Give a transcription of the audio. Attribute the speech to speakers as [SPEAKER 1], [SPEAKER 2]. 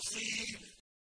[SPEAKER 1] See.